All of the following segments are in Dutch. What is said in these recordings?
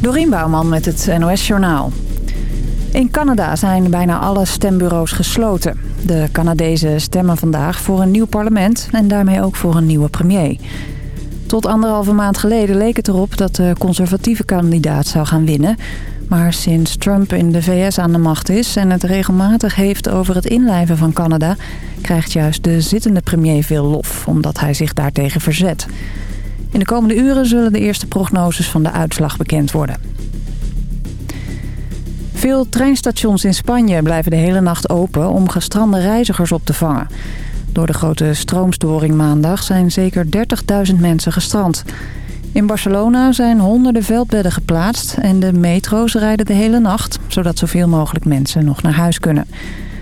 Dorien Bouwman met het NOS Journaal. In Canada zijn bijna alle stembureaus gesloten. De Canadezen stemmen vandaag voor een nieuw parlement en daarmee ook voor een nieuwe premier. Tot anderhalve maand geleden leek het erop dat de conservatieve kandidaat zou gaan winnen. Maar sinds Trump in de VS aan de macht is en het regelmatig heeft over het inlijven van Canada... krijgt juist de zittende premier veel lof, omdat hij zich daartegen verzet. In de komende uren zullen de eerste prognoses van de uitslag bekend worden. Veel treinstations in Spanje blijven de hele nacht open om gestrande reizigers op te vangen. Door de grote stroomstoring maandag zijn zeker 30.000 mensen gestrand. In Barcelona zijn honderden veldbedden geplaatst en de metro's rijden de hele nacht... zodat zoveel mogelijk mensen nog naar huis kunnen.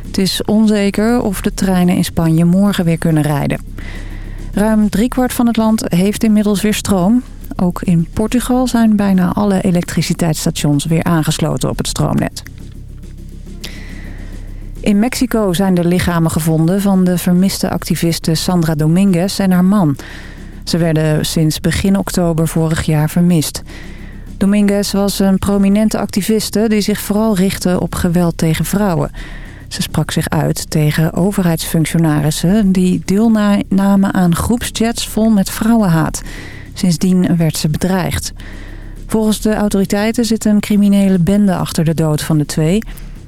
Het is onzeker of de treinen in Spanje morgen weer kunnen rijden. Ruim driekwart van het land heeft inmiddels weer stroom. Ook in Portugal zijn bijna alle elektriciteitsstations weer aangesloten op het stroomnet. In Mexico zijn de lichamen gevonden van de vermiste activiste Sandra Dominguez en haar man. Ze werden sinds begin oktober vorig jaar vermist. Dominguez was een prominente activiste die zich vooral richtte op geweld tegen vrouwen. Ze sprak zich uit tegen overheidsfunctionarissen die deelnamen aan groepschats vol met vrouwenhaat. Sindsdien werd ze bedreigd. Volgens de autoriteiten zit een criminele bende achter de dood van de twee.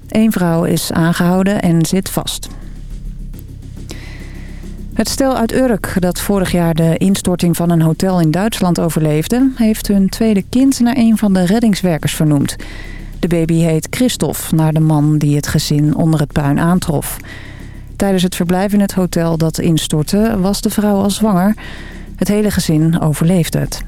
Eén vrouw is aangehouden en zit vast. Het stel uit Urk dat vorig jaar de instorting van een hotel in Duitsland overleefde... heeft hun tweede kind naar een van de reddingswerkers vernoemd. De baby heet Christophe, naar de man die het gezin onder het puin aantrof. Tijdens het verblijf in het hotel dat instortte was de vrouw al zwanger. Het hele gezin overleefde het.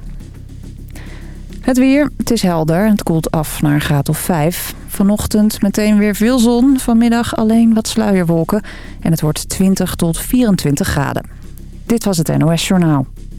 Het weer, het is helder. Het koelt af naar een graad of 5. Vanochtend meteen weer veel zon. Vanmiddag alleen wat sluierwolken. En het wordt 20 tot 24 graden. Dit was het NOS Journaal.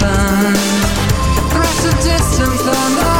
distant, the distance on the.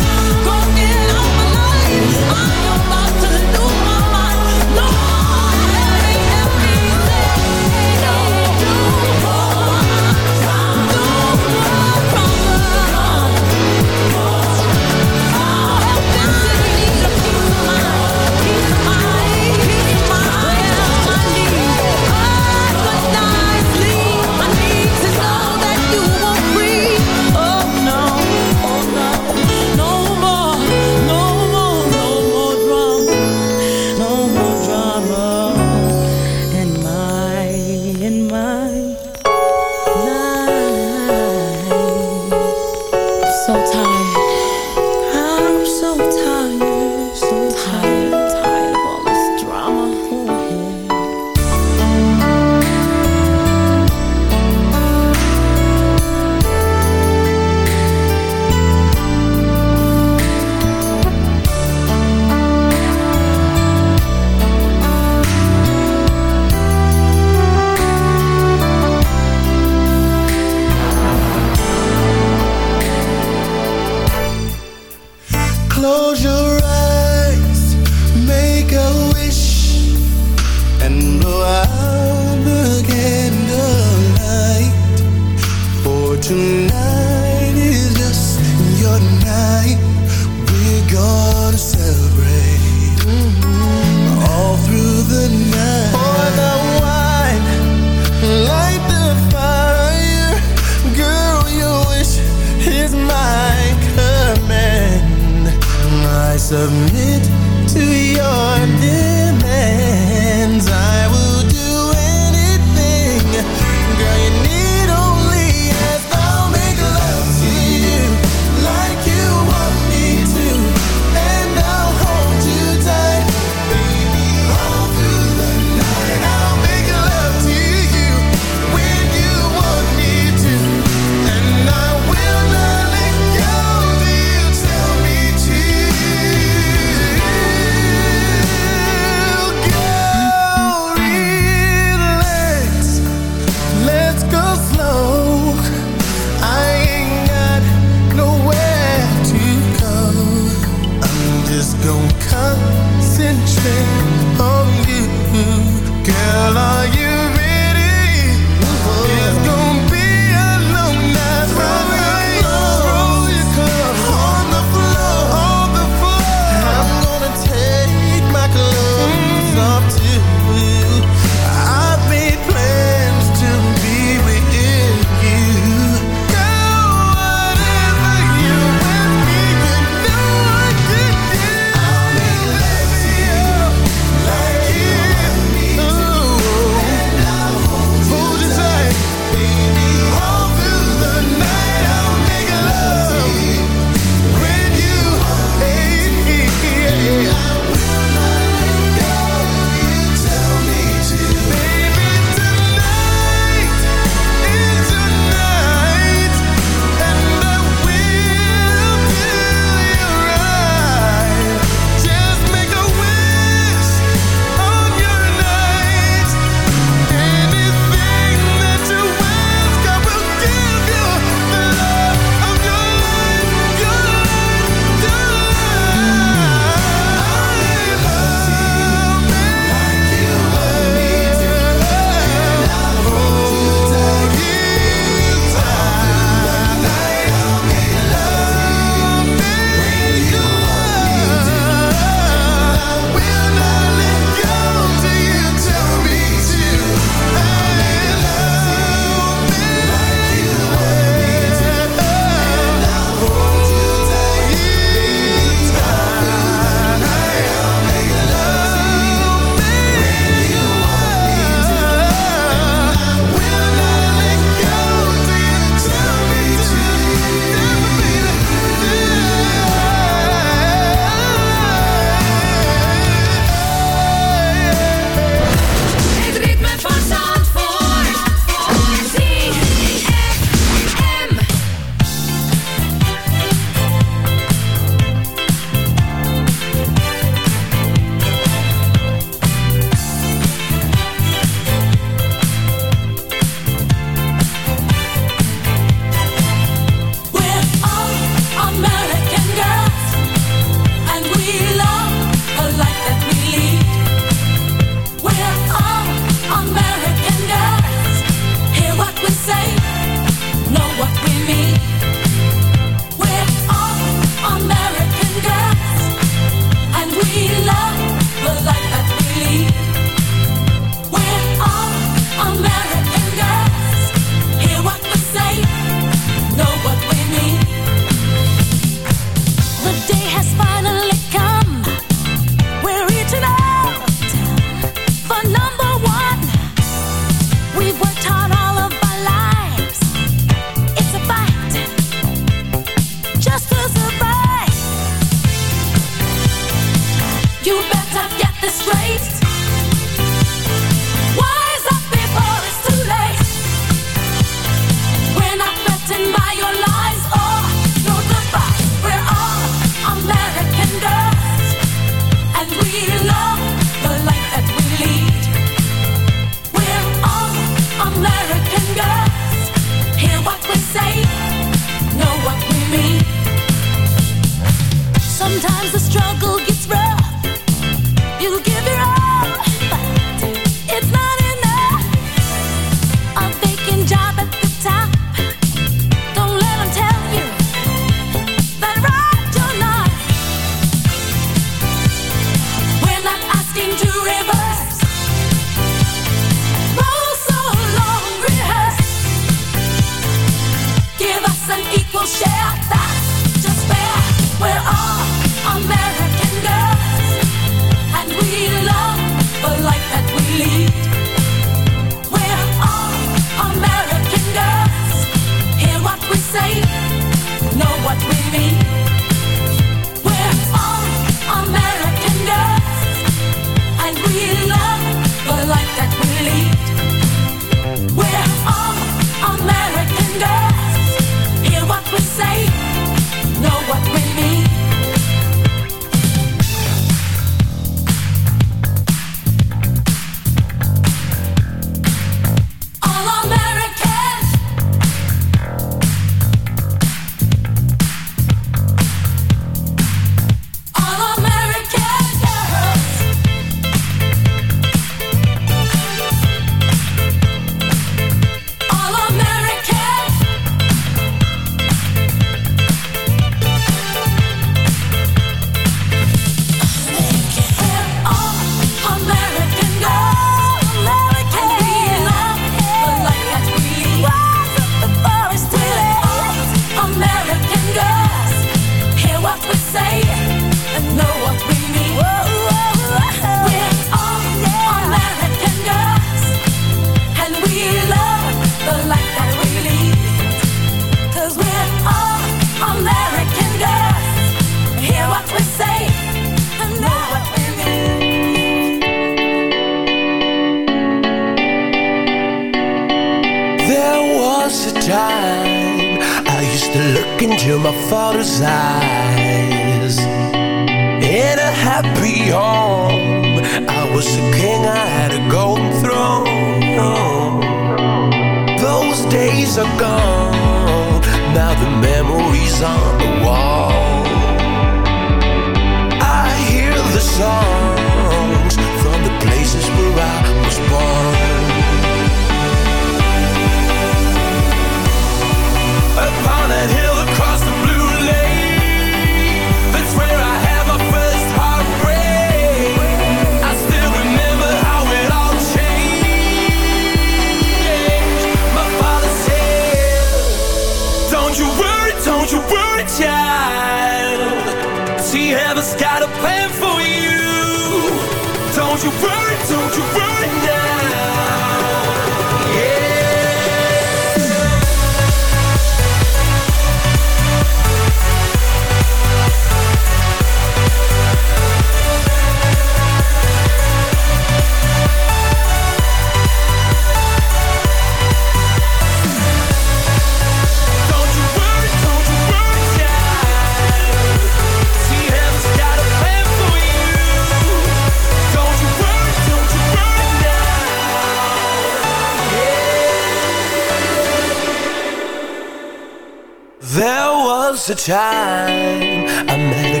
Was the time I met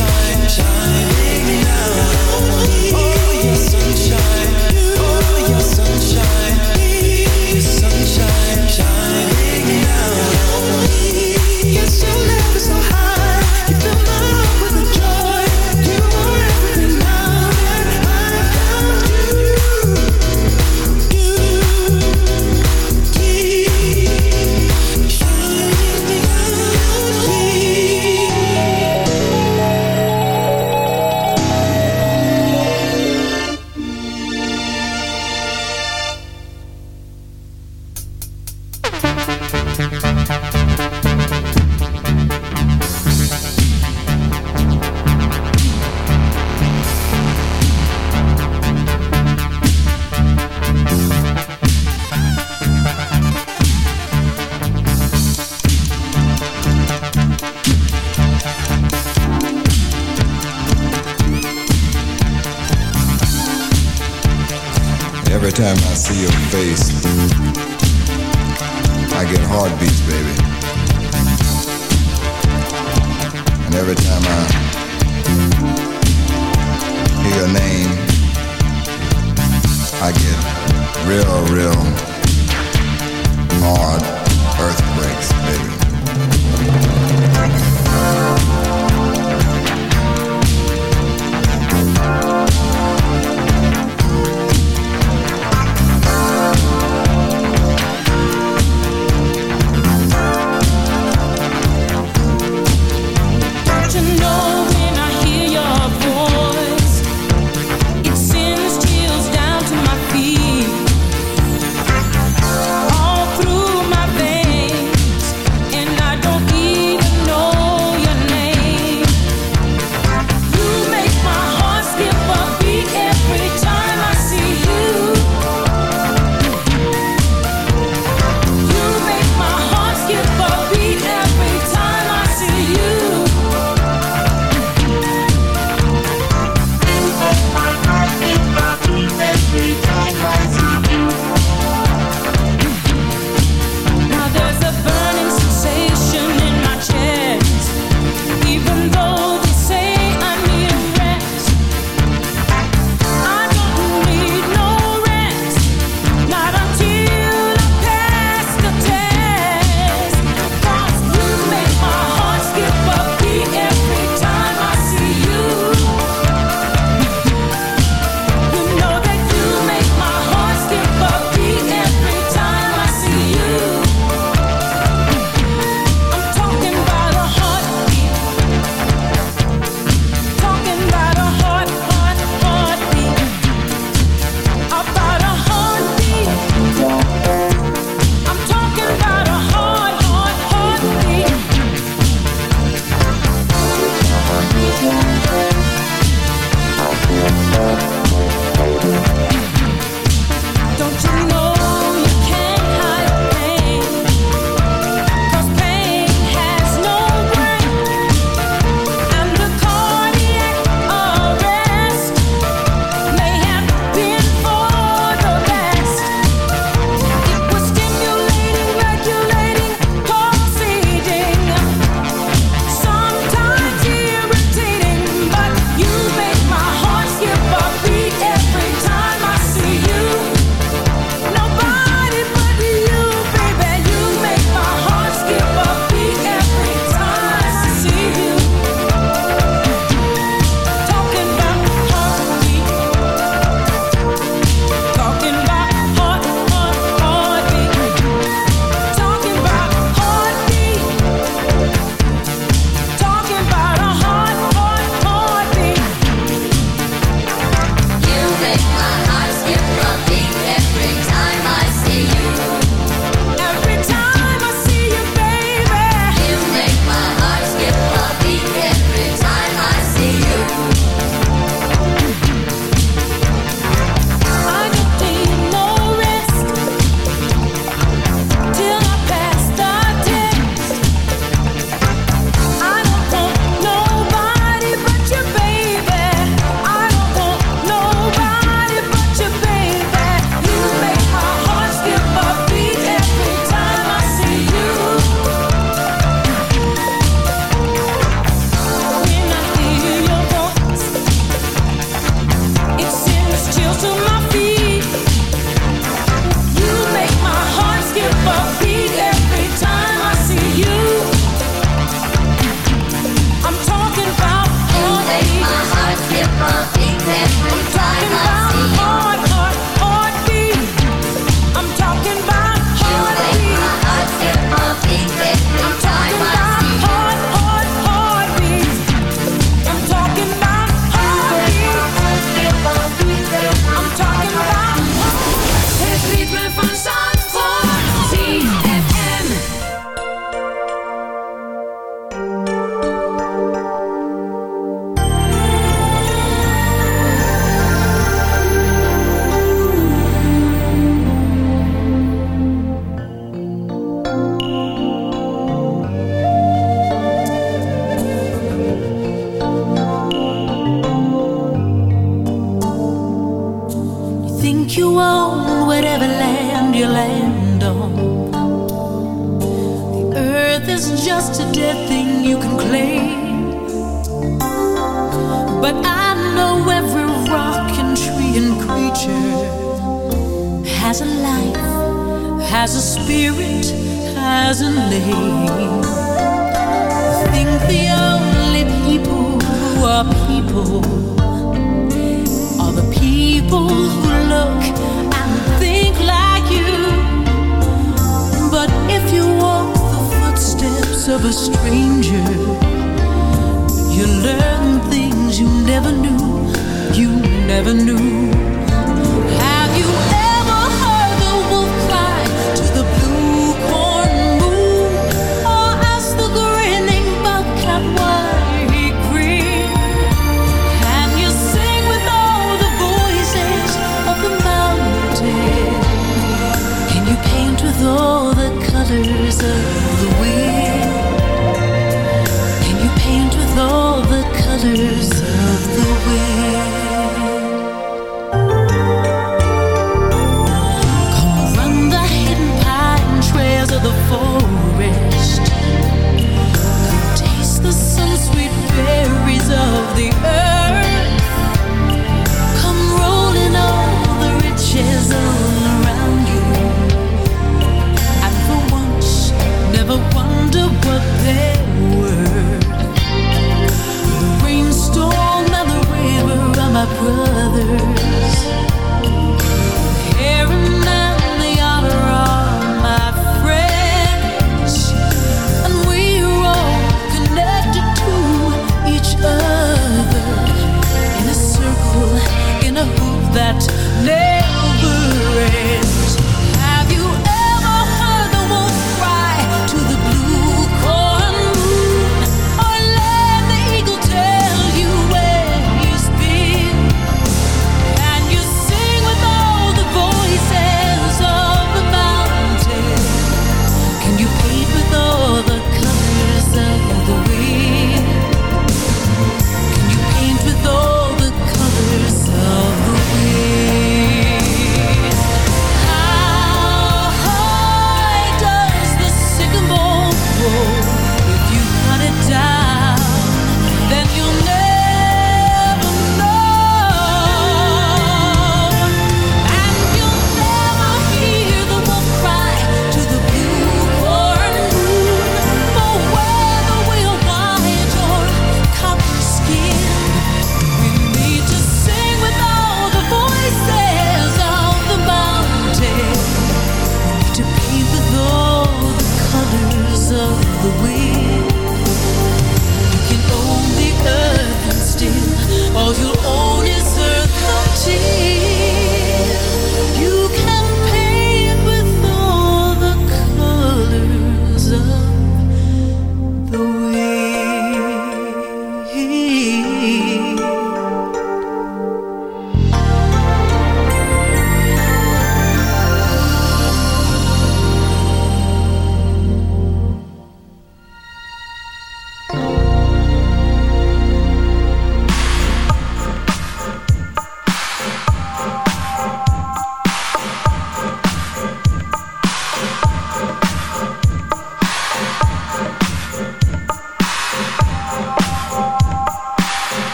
I get real, real hard earthquakes, baby.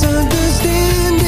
misunderstanding.